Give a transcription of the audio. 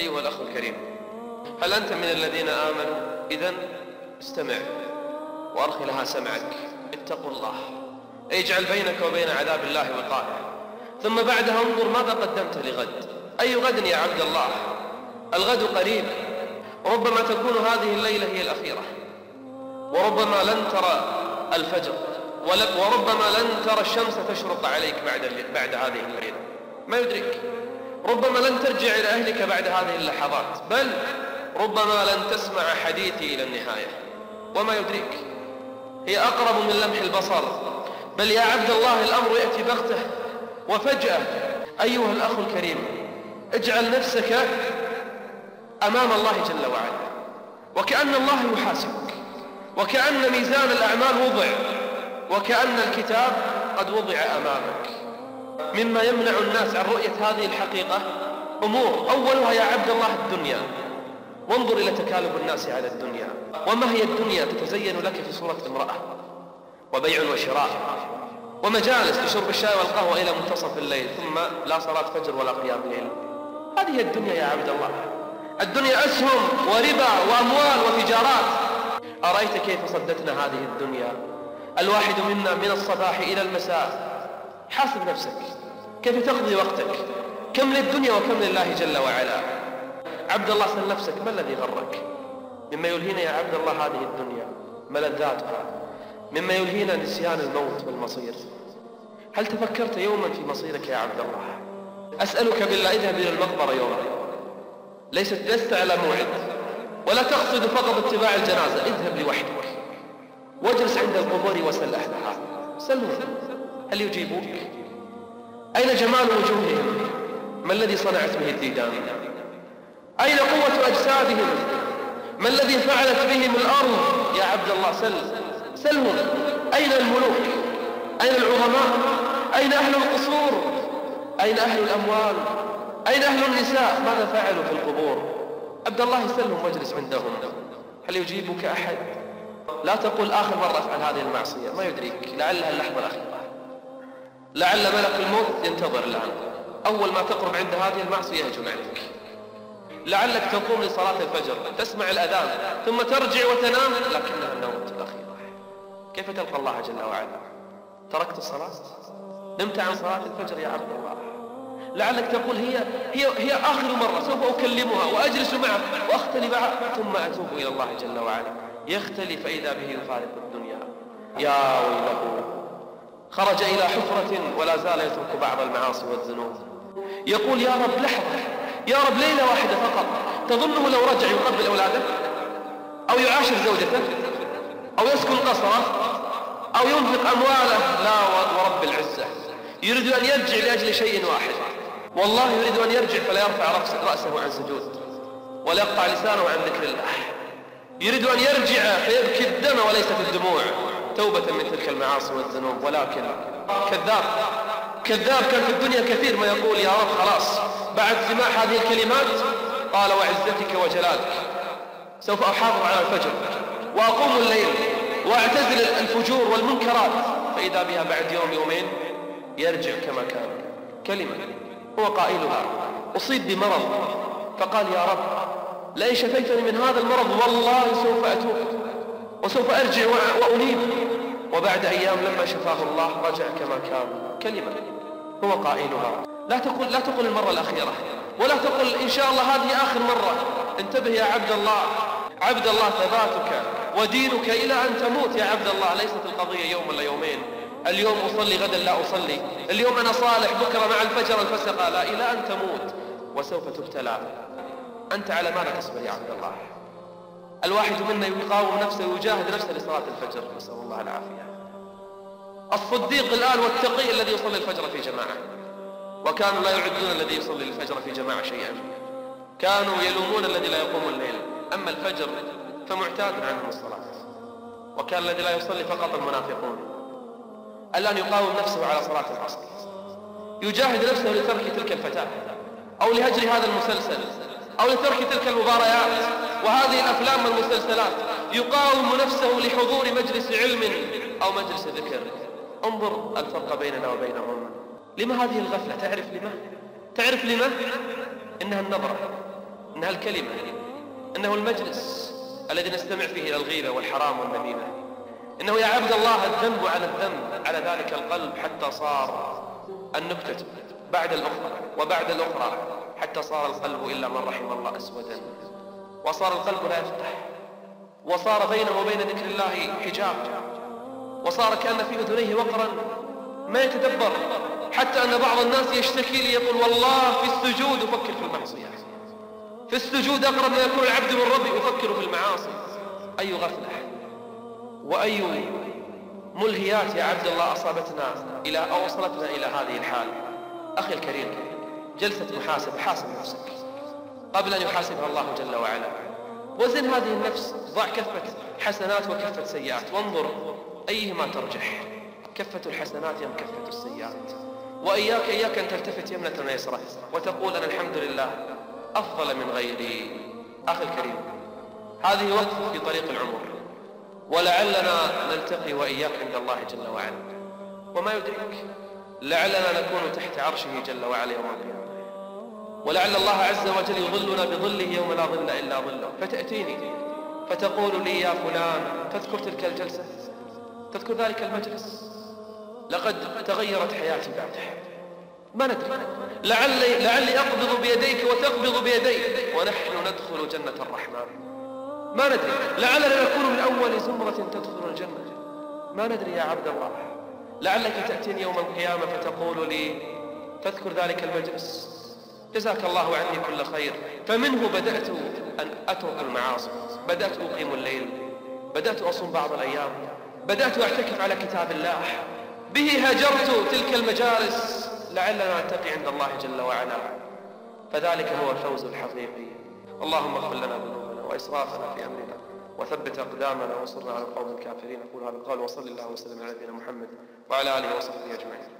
أيها الأخ الكريم هل أنت من الذين آمنوا؟ إذا استمع وأرخي لها سمعك. اتقوا الله. اجعل بينك وبين عذاب الله وقاية ثم بعدها انظر ماذا قدمت لغد. أي غد يا عبد الله؟ الغد قريب. ربما تكون هذه الليلة هي الأخيرة. وربما لن ترى الفجر. وربما لن ترى الشمس تشرق عليك بعد بعد هذه الليلة ما يدرك ربما لن ترجع إلى أهلك بعد هذه اللحظات بل ربما لن تسمع حديثي إلى النهاية. وما يدريك هي أقرب من لمح البصر. بل يا عبد الله الأمر يأتي بغتة. وفجأة أيها الأخ الكريم اجعل نفسك أمام الله جل وعلا. وكأن الله يحاسبك. وكأن ميزان الأعمال وضع. وكأن الكتاب قد وضع أمامك. مما يمنع الناس عن رؤية هذه الحقيقة. أمور أولها يا عبد الله الدنيا. وانظر إلى تكالب الناس على الدنيا. وما هي الدنيا تتزين لك في صورة امرأة؟ وبيع وشراء. ومجالس لشرب الشاي والقهوة إلى منتصف الليل ثم لا صلاة فجر ولا قيام ليل. هذه الدنيا يا عبد الله. الدنيا أسهم وربا وأموال وتجارات. أرأيت كيف صدتنا هذه الدنيا؟ الواحد منا من الصباح إلى المساء. حاسب نفسك. كيف تقضي وقتك؟ كم للدنيا وكم لله جل وعلا. عبد الله سل نفسك ما الذي غرك؟ مما يلهينا يا عبد الله هذه الدنيا ملذاتها. مما يلهينا نسيان الموت والمصير. هل تفكرت يوما في مصيرك يا عبد الله؟ أسألك بالله اذهب إلى المقبرة يوما. ليست لست على موعد ولا تقصد فقط اتباع الجنازة. اذهب لوحدك واجلس عند القبور وسل أهلها. سلهم هل يجيبوك؟ أين جمال وجوههم ما الذي صنعت به الديدان؟ أين قوة أجسادهم؟ ما الذي فعلت بهم الأرض؟ يا عبد الله سل. سلهم أين الملوك؟ أين العظماء؟ أين أهل القصور؟ أين أهل الأموال؟ أين أهل النساء؟ ماذا فعلوا في القبور؟ عبد الله سلهم واجلس عندهم. هل يجيبك أحد؟ لا تقول آخر مرة أفعل هذه المعصية ما يدريك. لعلها اللحظة الأخيرة. لعل ملك الموت ينتظر الآن. أول ما تقرب عند هذه المعصية يهجم عليك لعلك تقوم لصلاة الفجر تسمع الأذان ثم ترجع وتنام لكنها النوم الأخيرة كيف تلقى الله جل وعلا؟ تركت الصلاة؟ نمت عن صلاة الفجر يا عبد الله. لعلك تقول هي هي هي آخر مرة سوف أكلمها وأجلس معها وأختلي معها ثم أتوب إلى الله جل وعلا. يختلي فإذا به يفارق الدنيا. يا ويله خرج إلى حفرة ولا زال يترك بعض المعاصي والذنوب. يقول يا رب لحظة يا رب ليلة واحدة فقط تظنه لو رجع يقبل أولاده؟ أو يعاشر زوجته؟ أو يسكن قصره؟ أو ينفق أمواله؟ لا ورب العزة. يريد أن يرجع لأجل شيء واحد. والله يريد أن يرجع فلا يرفع رأسه عن سجود ولا يقطع لسانه عن ذكر الله. يريد أن يرجع فيبكي الدم وليست الدموع. توبة من تلك المعاصي والذنوب ولكن كذاب كذاب كان في الدنيا كثير ما يقول يا رب خلاص بعد سماع هذه الكلمات قال وعزتك وجلالك سوف أحافظ على الفجر وأقوم الليل وأعتزل الفجور والمنكرات فإذا بها بعد يوم يومين يرجع كما كان. كلمة هو قائلها أصيب بمرض فقال يا رب لئن شفيتني من هذا المرض والله سوف أتوب. وسوف أرجع وأنيب. وبعد أيام لما شفاه الله رجع كما كان. كلمة. هو قائلها. لا تقول لا تقول المرة الأخيرة. ولا تقول إن شاء الله هذه آخر مرة. انتبه يا عبد الله. عبد الله ثباتك ودينك إلى أن تموت يا عبد الله. ليست القضية يوم ولا يومين. اليوم أصلي غدا لا أصلي. اليوم أنا صالح. بكرة مع الفجر الفسقة لا إلى أن تموت. وسوف تبتلى. أنت على ماذا تصبر يا عبد الله. الواحد منا يقاوم نفسه ويجاهد نفسه لصلاة الفجر. نسأل الله العافية. الصديق الآن والتقي الذي يصلي الفجر في جماعة. وكانوا لا يعدون الذي يصلي الفجر في جماعة شيئا. كانوا يلومون الذي لا يقوم الليل. أما الفجر فمعتاد عنهم الصلاة. وكان الذي لا يصلي فقط المنافقون. الآن يقاوم نفسه على صلاة العصر. يجاهد نفسه لترك تلك الفتاة. أو لهجر هذا المسلسل. أو لترك تلك المباريات. وهذه الأفلام والمسلسلات يقاوم نفسه لحضور مجلس علم أو مجلس ذكر. انظر الفرق بيننا وبينهم. لما هذه الغفلة؟ تعرف لما؟ تعرف لما؟ إنها النظرة إنها الكلمة إنه المجلس الذي نستمع فيه إلى الغيبة والحرام والنميمة. إنه يا عبد الله الذنب على الذنب على ذلك القلب حتى صار النكتة بعد الأخرى وبعد الأخرى حتى صار القلب إلا من رحم الله أسودا. وصار القلب لا يفتح. وصار بينه وبين ذكر الله حجاب. وصار كأن في أذنيه وقرا ما يتدبر حتى أن بعض الناس يشتكي لي يقول والله في السجود أفكر في المعصية. في السجود أقرب ما يكون العبد من ربي أفكر في المعاصي. أي غفلة؟ وأي ملهيات يا عبد الله أصابتنا إلى أو وصلتنا إلى هذه الحال؟ أخي الكريم جلسة محاسب حاسب نفسك. قبل أن يحاسبها الله جل وعلا. وزن هذه النفس ضع كفة حسنات وكفة سيئات وانظر أيهما ترجح. كفة الحسنات أم كفة السيئات؟ وإياك إياك أن تلتفت يمنة ويسرى وتقول أنا الحمد لله أفضل من غيري. أخي الكريم هذه وقفة في طريق العمر. ولعلنا نلتقي وإياك عند الله جل وعلا. وما يدرك لعلنا نكون تحت عرشه جل وعلا يوم القيامة. ولعل الله عز وجل يظلنا بظله يوم لا ظل إلا ظله. فتأتيني فتقول لي يا فلان تذكر تلك الجلسة تذكر ذلك المجلس. لقد تغيرت حياتي بعده ما ندري. لعلي, لعلي أقبض بيديك وتقبض بيدي. ونحن ندخل جنة الرحمن. ما ندري. لعلنا نكون من أول زمرة تدخل الجنة. ما ندري يا عبد الله. لعلك تأتيني يوم القيامة فتقول لي تذكر ذلك المجلس. جزاك الله عني كل خير. فمنه بدأت أن أترك المعاصي. بدأت أقيم الليل. بدأت أصوم بعض الأيام. بدأت أعتكف على كتاب الله. به هجرت تلك المجالس لعلنا نلتقي عند الله جل وعلا. فذلك هو الفوز الحقيقي. اللهم اغفر لنا ذنوبنا وإسرافنا في أمرنا. وثبت أقدامنا وانصرنا على القوم الكافرين. أقول هذا القول وصل الله وسلم على نبينا محمد وعلى آله وصحبه أجمعين.